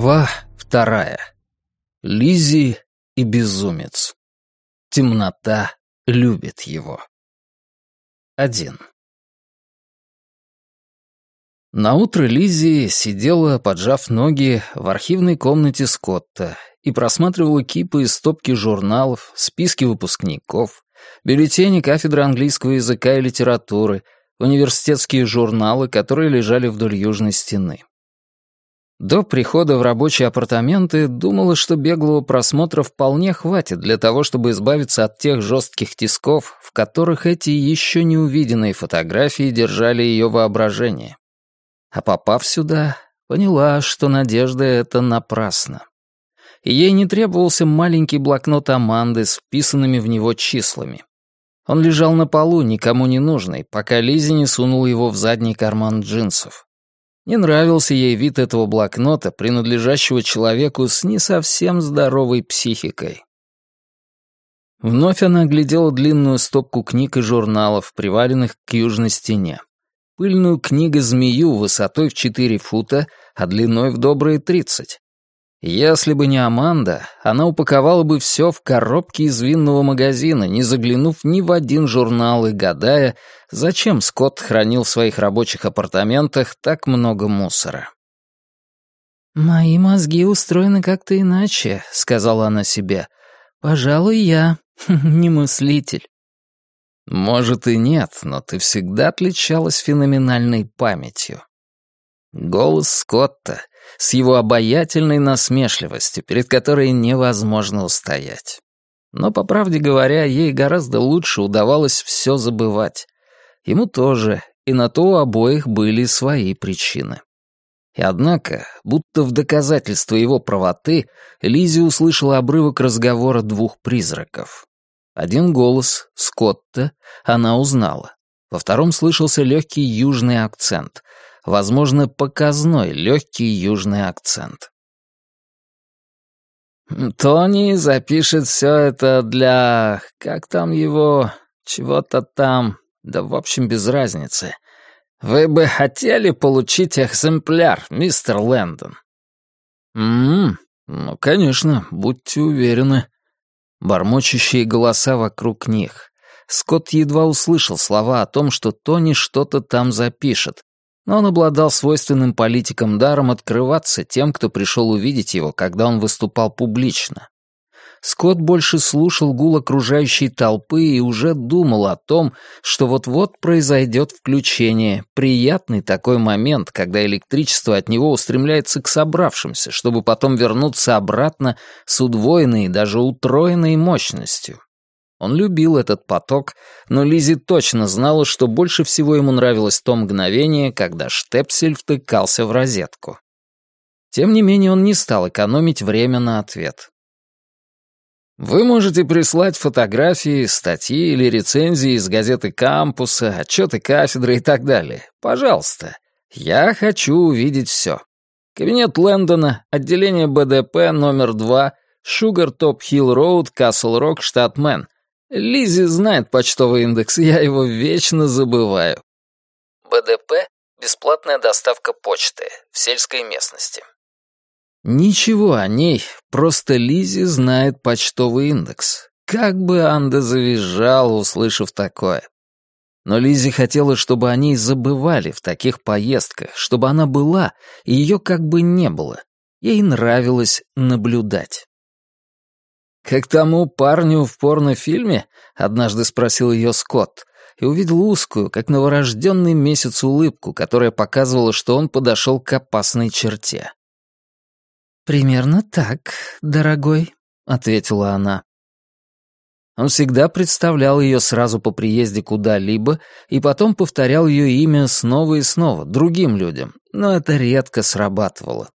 Глава вторая. Лизи и безумец. Темнота любит его. Один. На утро Лизи сидела, поджав ноги, в архивной комнате Скотта и просматривала кипы из стопки журналов, списки выпускников, бюллетени кафедры английского языка и литературы, университетские журналы, которые лежали вдоль южной стены. До прихода в рабочие апартаменты думала, что беглого просмотра вполне хватит для того, чтобы избавиться от тех жестких тисков, в которых эти еще не увиденные фотографии держали ее воображение. А попав сюда, поняла, что надежда эта напрасна. Ей не требовался маленький блокнот Аманды с вписанными в него числами. Он лежал на полу, никому не нужный, пока Лизи не сунул его в задний карман джинсов. Не нравился ей вид этого блокнота, принадлежащего человеку с не совсем здоровой психикой. Вновь она оглядела длинную стопку книг и журналов, приваленных к южной стене. Пыльную книгу-змею высотой в 4 фута, а длиной в добрые 30. Если бы не Аманда, она упаковала бы все в коробки из винного магазина, не заглянув ни в один журнал и гадая, зачем Скотт хранил в своих рабочих апартаментах так много мусора. «Мои мозги устроены как-то иначе», — сказала она себе. «Пожалуй, я не мыслитель». «Может и нет, но ты всегда отличалась феноменальной памятью». Голос Скотта с его обаятельной насмешливостью, перед которой невозможно устоять. Но, по правде говоря, ей гораздо лучше удавалось все забывать. Ему тоже, и на то у обоих были свои причины. И однако, будто в доказательство его правоты, Лизи услышала обрывок разговора двух призраков. Один голос, Скотта, она узнала. Во втором слышался легкий южный акцент — возможно, показной легкий южный акцент. «Тони запишет все это для... как там его... чего-то там... да в общем без разницы. Вы бы хотели получить экземпляр, мистер Лэндон?» «М-м, ну, конечно, будьте уверены». Бормочущие голоса вокруг них. Скотт едва услышал слова о том, что Тони что-то там запишет, но он обладал свойственным политикам даром открываться тем, кто пришел увидеть его, когда он выступал публично. Скотт больше слушал гул окружающей толпы и уже думал о том, что вот-вот произойдет включение, приятный такой момент, когда электричество от него устремляется к собравшимся, чтобы потом вернуться обратно с удвоенной и даже утроенной мощностью. Он любил этот поток, но Лизи точно знала, что больше всего ему нравилось то мгновение, когда штепсель втыкался в розетку. Тем не менее, он не стал экономить время на ответ. Вы можете прислать фотографии, статьи или рецензии из газеты кампуса, отчеты кафедры и так далее. Пожалуйста. Я хочу увидеть все. Кабинет Лэндона, отделение БДП номер 2, Шугар Топ Хилл Роуд, Касл Рок, штат Мэн. Лизи знает почтовый индекс, я его вечно забываю. БДП — бесплатная доставка почты в сельской местности. Ничего о ней, просто Лизи знает почтовый индекс. Как бы Анда завизжала, услышав такое. Но Лизи хотела, чтобы о ней забывали в таких поездках, чтобы она была, и ее как бы не было. Ей нравилось наблюдать. «Как тому парню в порнофильме?» — однажды спросил ее Скотт, и увидел узкую, как новорожденный месяц улыбку, которая показывала, что он подошел к опасной черте. «Примерно так, дорогой», — ответила она. Он всегда представлял ее сразу по приезде куда-либо и потом повторял ее имя снова и снова, другим людям, но это редко срабатывало.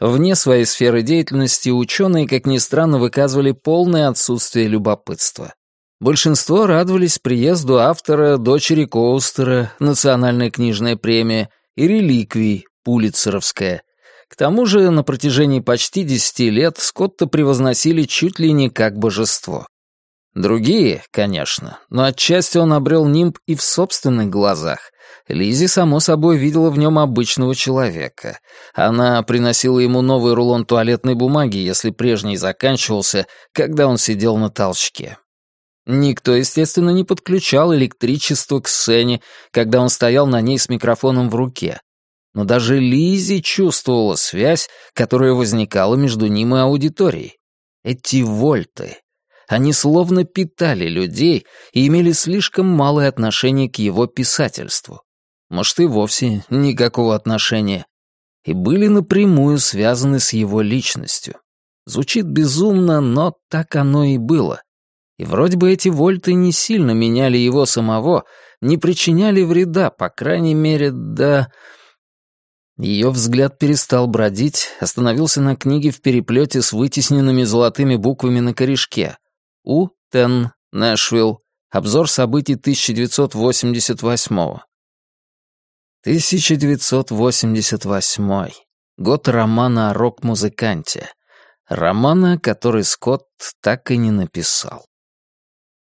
Вне своей сферы деятельности ученые, как ни странно, выказывали полное отсутствие любопытства. Большинство радовались приезду автора «Дочери Коустера», «Национальная книжная премия» и «Реликвий» Пулицеровская. К тому же на протяжении почти десяти лет Скотта превозносили чуть ли не как божество. Другие, конечно, но отчасти он обрел нимб и в собственных глазах. Лизи само собой, видела в нем обычного человека. Она приносила ему новый рулон туалетной бумаги, если прежний заканчивался, когда он сидел на толчке. Никто, естественно, не подключал электричество к сцене, когда он стоял на ней с микрофоном в руке. Но даже Лизи чувствовала связь, которая возникала между ним и аудиторией. Эти вольты. Они словно питали людей и имели слишком малое отношение к его писательству. Может, и вовсе никакого отношения. И были напрямую связаны с его личностью. Звучит безумно, но так оно и было. И вроде бы эти вольты не сильно меняли его самого, не причиняли вреда, по крайней мере, до... Ее взгляд перестал бродить, остановился на книге в переплете с вытесненными золотыми буквами на корешке. У. Тен. Нэшвилл. Обзор событий 1988 -го. 1988. Год романа о рок-музыканте. Романа, который Скотт так и не написал.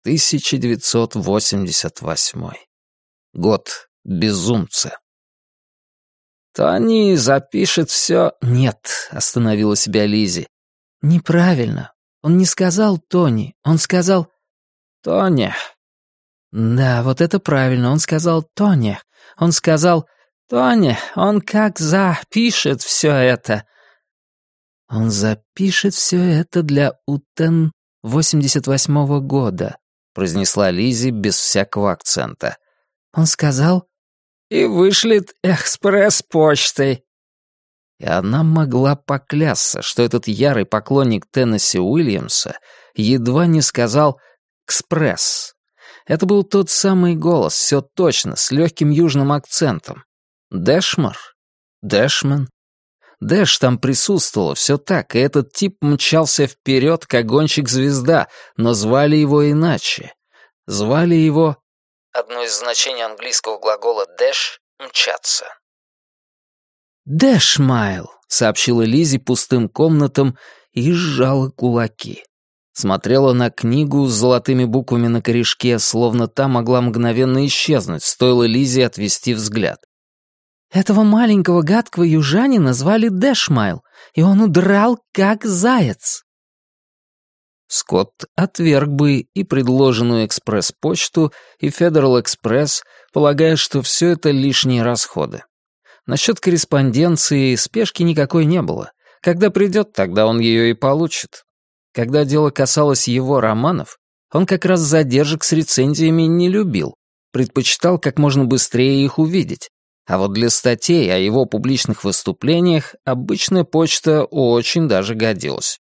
1988. Год безумца. «Тони запишет все...» «Нет», — остановила себя Лизи. «Неправильно. Он не сказал Тони, он сказал...» «Тони». «Да, вот это правильно. Он сказал Тони. Он сказал... Тони, он как запишет все это...» «Он запишет все это для Утен 88-го года», произнесла Лизи без всякого акцента. Он сказал «И вышлет экспресс-почтой». И она могла поклясться, что этот ярый поклонник Теннесси Уильямса едва не сказал «экспресс». Это был тот самый голос, все точно, с легким южным акцентом. Дэшмар? Дэшмен? Дэш там присутствовала, все так, и этот тип мчался вперед, как гонщик-звезда, но звали его иначе. Звали его... Одно из значений английского глагола «dash» — «мчаться». «Дэшмайл», — сообщила Лизи пустым комнатам и сжала кулаки. Смотрела на книгу с золотыми буквами на корешке, словно та могла мгновенно исчезнуть, стоило Лизе отвести взгляд. Этого маленького гадкого южанина звали Дэшмайл, и он удрал как заяц. Скотт отверг бы и предложенную экспресс-почту, и Федерал Экспресс, полагая, что все это лишние расходы. Насчет корреспонденции спешки никакой не было. Когда придет, тогда он ее и получит. Когда дело касалось его романов, он как раз задержек с рецензиями не любил, предпочитал как можно быстрее их увидеть, а вот для статей о его публичных выступлениях обычная почта очень даже годилась.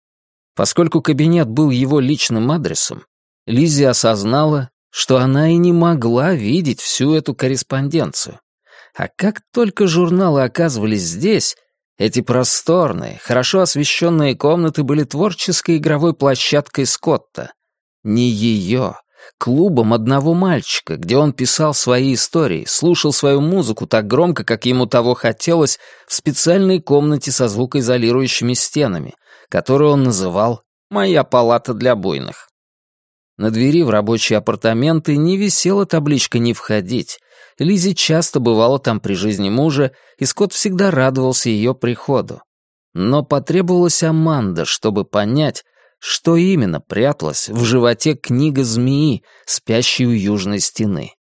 Поскольку кабинет был его личным адресом, Лиззи осознала, что она и не могла видеть всю эту корреспонденцию. А как только журналы оказывались здесь, эти просторные, хорошо освещенные комнаты были творческой игровой площадкой Скотта. Не ее, клубом одного мальчика, где он писал свои истории, слушал свою музыку так громко, как ему того хотелось, в специальной комнате со звукоизолирующими стенами, которую он называл «Моя палата для буйных». На двери в рабочие апартаменты не висела табличка «Не входить». Лизи часто бывала там при жизни мужа, и Скотт всегда радовался ее приходу. Но потребовалась Аманда, чтобы понять, что именно пряталось в животе книга змеи, спящей у южной стены.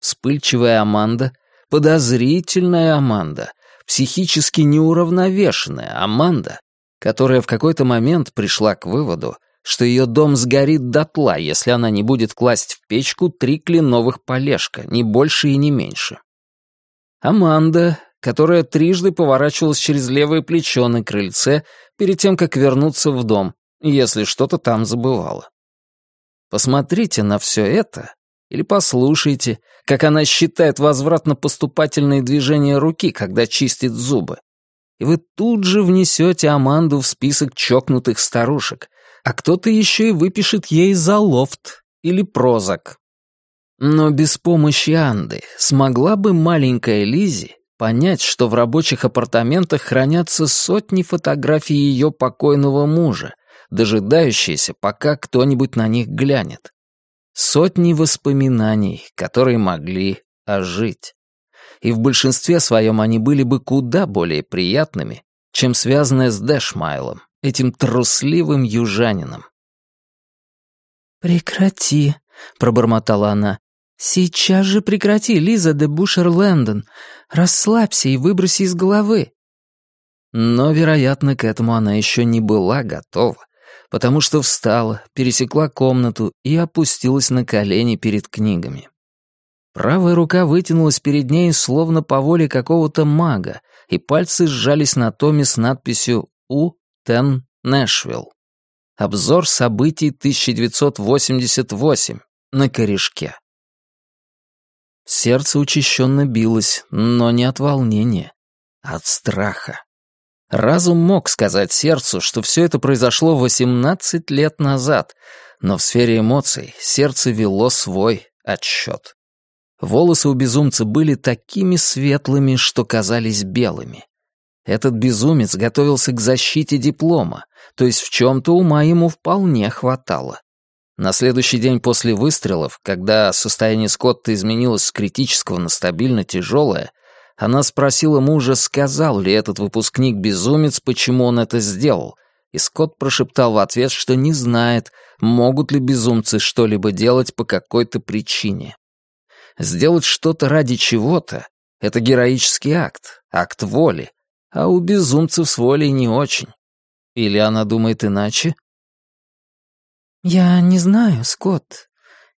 Вспыльчивая Аманда, подозрительная Аманда, психически неуравновешенная Аманда, которая в какой-то момент пришла к выводу, что ее дом сгорит дотла, если она не будет класть в печку три кленовых полежка, ни больше и не меньше. Аманда, которая трижды поворачивалась через левое плечо на крыльце перед тем, как вернуться в дом, если что-то там забывала. Посмотрите на все это или послушайте, как она считает возвратно-поступательные движения руки, когда чистит зубы. И вы тут же внесете Аманду в список чокнутых старушек, а кто-то еще и выпишет ей за лофт или прозак. Но без помощи Анды смогла бы маленькая Лизи понять, что в рабочих апартаментах хранятся сотни фотографий ее покойного мужа, дожидающиеся, пока кто-нибудь на них глянет. Сотни воспоминаний, которые могли ожить. И в большинстве своем они были бы куда более приятными, чем связанные с Дэшмайлом, этим трусливым южанином. «Прекрати», — пробормотала она. «Сейчас же прекрати, Лиза де Бушер Лэндон. Расслабься и выброси из головы». Но, вероятно, к этому она еще не была готова, потому что встала, пересекла комнату и опустилась на колени перед книгами. Правая рука вытянулась перед ней, словно по воле какого-то мага, и пальцы сжались на томе с надписью «У. Тен Нэшвилл». Обзор событий 1988 на корешке. Сердце учащенно билось, но не от волнения, а от страха. Разум мог сказать сердцу, что все это произошло 18 лет назад, но в сфере эмоций сердце вело свой отсчет. Волосы у безумца были такими светлыми, что казались белыми. Этот безумец готовился к защите диплома, то есть в чем-то ума ему вполне хватало. На следующий день после выстрелов, когда состояние Скотта изменилось с критического на стабильно тяжелое, она спросила мужа, сказал ли этот выпускник-безумец, почему он это сделал, и Скотт прошептал в ответ, что не знает, могут ли безумцы что-либо делать по какой-то причине. Сделать что-то ради чего-то — это героический акт, акт воли, а у безумцев с волей не очень. Или она думает иначе? «Я не знаю, Скотт.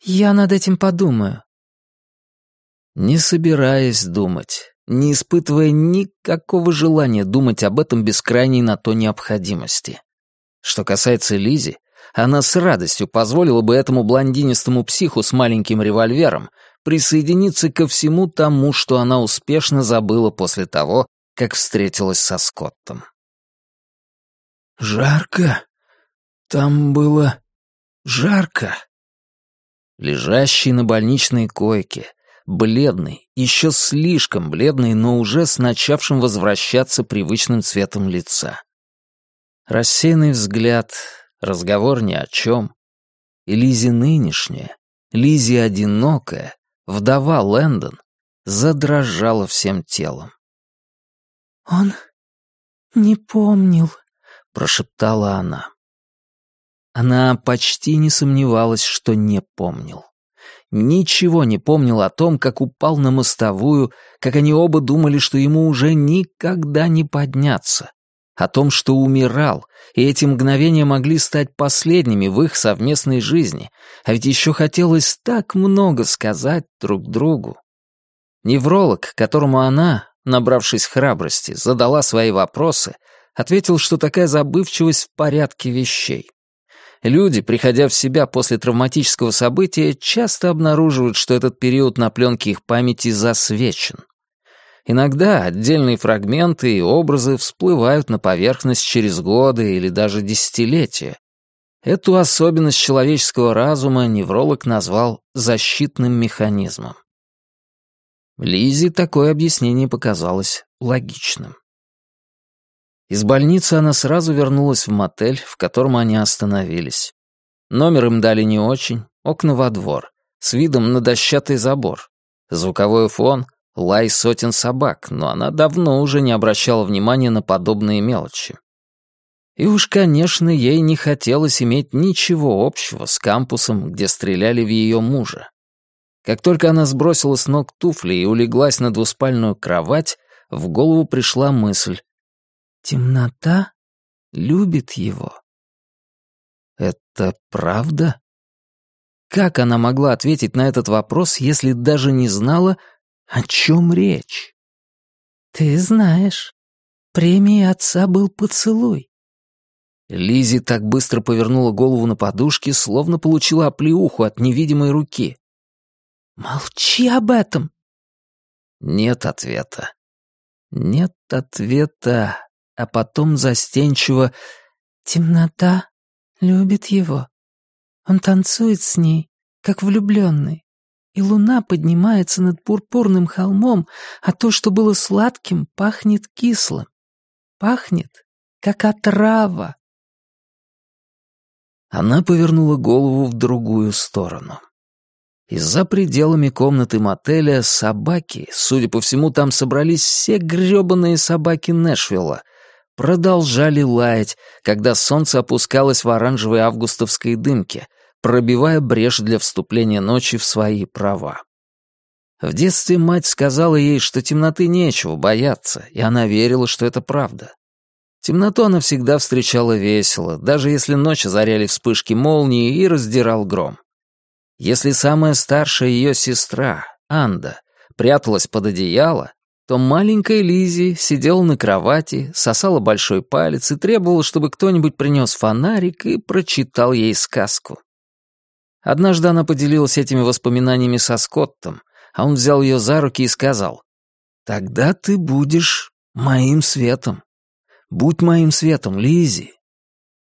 Я над этим подумаю». Не собираясь думать, не испытывая никакого желания думать об этом без крайней на то необходимости. Что касается Лизи, она с радостью позволила бы этому блондинистому психу с маленьким револьвером присоединиться ко всему тому, что она успешно забыла после того, как встретилась со Скоттом. «Жарко. Там было жарко». Лежащий на больничной койке, бледный, еще слишком бледный, но уже с начавшим возвращаться привычным цветом лица. Рассеянный взгляд, разговор ни о чем. И Лизи нынешняя, Лизи одинокая, вдова Лэндон, задрожала всем телом. «Он не помнил», — прошептала она. Она почти не сомневалась, что не помнил. Ничего не помнил о том, как упал на мостовую, как они оба думали, что ему уже никогда не подняться. О том, что умирал, и эти мгновения могли стать последними в их совместной жизни, а ведь еще хотелось так много сказать друг другу. Невролог, которому она, набравшись храбрости, задала свои вопросы, ответил, что такая забывчивость в порядке вещей. Люди, приходя в себя после травматического события, часто обнаруживают, что этот период на пленке их памяти засвечен. Иногда отдельные фрагменты и образы всплывают на поверхность через годы или даже десятилетия. Эту особенность человеческого разума невролог назвал защитным механизмом. Лизе такое объяснение показалось логичным. Из больницы она сразу вернулась в мотель, в котором они остановились. Номер им дали не очень, окна во двор, с видом на дощатый забор. Звуковой фон — лай сотен собак, но она давно уже не обращала внимания на подобные мелочи. И уж, конечно, ей не хотелось иметь ничего общего с кампусом, где стреляли в ее мужа. Как только она сбросила с ног туфли и улеглась на двуспальную кровать, в голову пришла мысль, Темнота любит его. Это правда? Как она могла ответить на этот вопрос, если даже не знала, о чем речь? Ты знаешь, премией отца был поцелуй. Лизи так быстро повернула голову на подушке, словно получила оплеуху от невидимой руки. «Молчи об этом!» Нет ответа. Нет ответа а потом застенчиво «Темнота любит его. Он танцует с ней, как влюбленный, и луна поднимается над пурпурным холмом, а то, что было сладким, пахнет кислым. Пахнет, как отрава. Она повернула голову в другую сторону. Из-за пределами комнаты мотеля собаки, судя по всему, там собрались все грёбаные собаки Нэшвилла, продолжали лаять, когда солнце опускалось в оранжевой августовской дымке, пробивая брешь для вступления ночи в свои права. В детстве мать сказала ей, что темноты нечего бояться, и она верила, что это правда. Темноту она всегда встречала весело, даже если ночь озаряли вспышки молнии и раздирал гром. Если самая старшая ее сестра, Анда, пряталась под одеяло, то маленькая Лизи сидела на кровати, сосала большой палец и требовала, чтобы кто-нибудь принес фонарик и прочитал ей сказку. Однажды она поделилась этими воспоминаниями со Скоттом, а он взял ее за руки и сказал, «Тогда ты будешь моим светом. Будь моим светом, Лизи.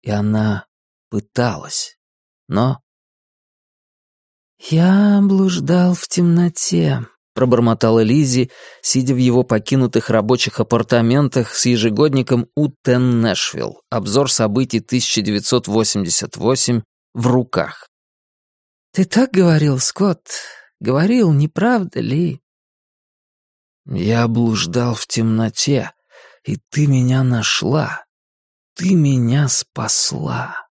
И она пыталась, но «Я блуждал в темноте», — пробормотала Лизи, сидя в его покинутых рабочих апартаментах с ежегодником «Утен Нэшвилл. Обзор событий 1988» в руках. «Ты так говорил, Скотт? Говорил, не правда ли?» «Я блуждал в темноте, и ты меня нашла. Ты меня спасла».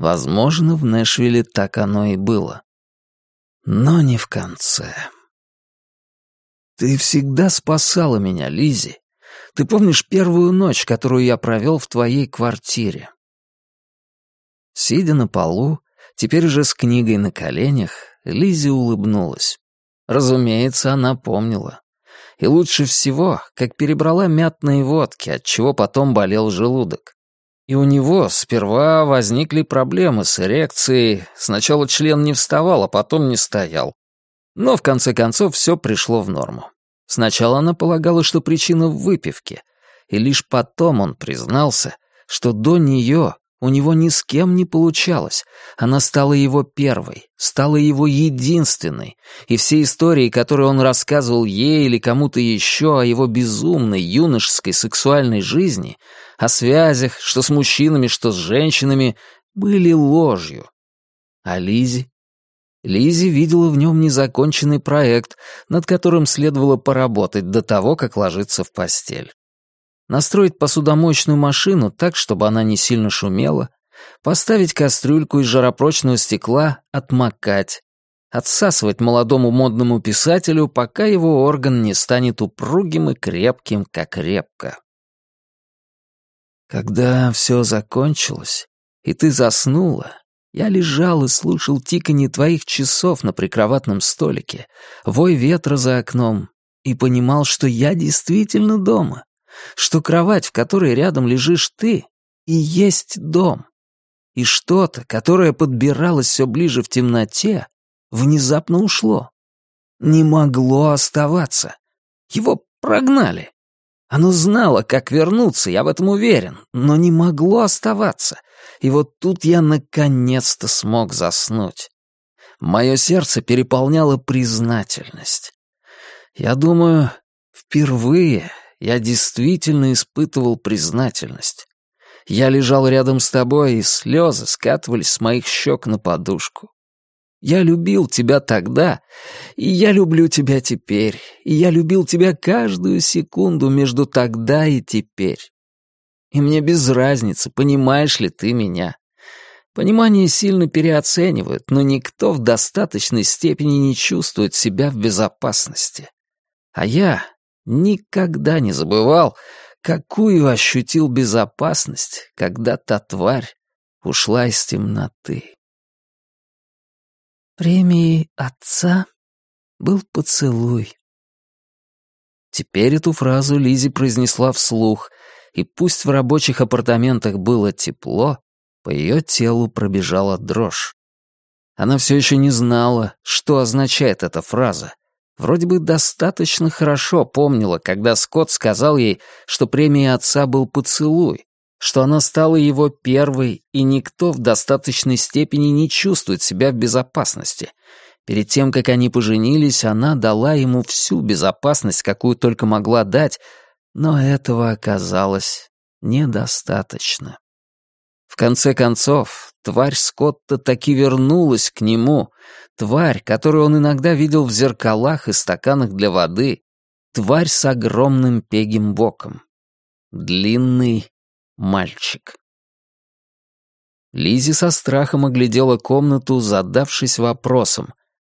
Возможно, в Нэшвилле так оно и было. Но не в конце. Ты всегда спасала меня, Лизи. Ты помнишь первую ночь, которую я провел в твоей квартире? Сидя на полу, теперь уже с книгой на коленях, Лизи улыбнулась. Разумеется, она помнила. И лучше всего, как перебрала мятные водки, от чего потом болел желудок. И у него сперва возникли проблемы с эрекцией. Сначала член не вставал, а потом не стоял. Но в конце концов все пришло в норму. Сначала она полагала, что причина в выпивке, и лишь потом он признался, что до нее у него ни с кем не получалось. Она стала его первой, стала его единственной, и все истории, которые он рассказывал ей или кому-то еще о его безумной юношеской сексуальной жизни, о связях, что с мужчинами, что с женщинами, были ложью. А Лизи? Лизи видела в нем незаконченный проект, над которым следовало поработать до того, как ложиться в постель настроить посудомоечную машину так, чтобы она не сильно шумела, поставить кастрюльку из жаропрочного стекла, отмокать, отсасывать молодому модному писателю, пока его орган не станет упругим и крепким, как репка. Когда все закончилось, и ты заснула, я лежал и слушал тиканье твоих часов на прикроватном столике, вой ветра за окном, и понимал, что я действительно дома, что кровать, в которой рядом лежишь ты, и есть дом. И что-то, которое подбиралось все ближе в темноте, внезапно ушло. Не могло оставаться. Его прогнали. Оно знало, как вернуться, я в этом уверен, но не могло оставаться. И вот тут я наконец-то смог заснуть. Мое сердце переполняло признательность. Я думаю, впервые я действительно испытывал признательность. Я лежал рядом с тобой, и слезы скатывались с моих щек на подушку. Я любил тебя тогда, и я люблю тебя теперь, и я любил тебя каждую секунду между тогда и теперь. И мне без разницы, понимаешь ли ты меня. Понимание сильно переоценивают, но никто в достаточной степени не чувствует себя в безопасности. А я никогда не забывал, какую ощутил безопасность, когда та тварь ушла из темноты. Премией отца был поцелуй. Теперь эту фразу Лизи произнесла вслух, и пусть в рабочих апартаментах было тепло, по ее телу пробежала дрожь. Она все еще не знала, что означает эта фраза, Вроде бы достаточно хорошо помнила, когда Скотт сказал ей, что премия отца был поцелуй, что она стала его первой, и никто в достаточной степени не чувствует себя в безопасности. Перед тем, как они поженились, она дала ему всю безопасность, какую только могла дать, но этого оказалось недостаточно. В конце концов, тварь Скотта таки вернулась к нему, тварь, которую он иногда видел в зеркалах и стаканах для воды, тварь с огромным пегим боком. Длинный мальчик. Лизи со страхом оглядела комнату, задавшись вопросом,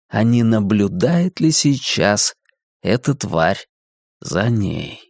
а не наблюдает ли сейчас эта тварь за ней?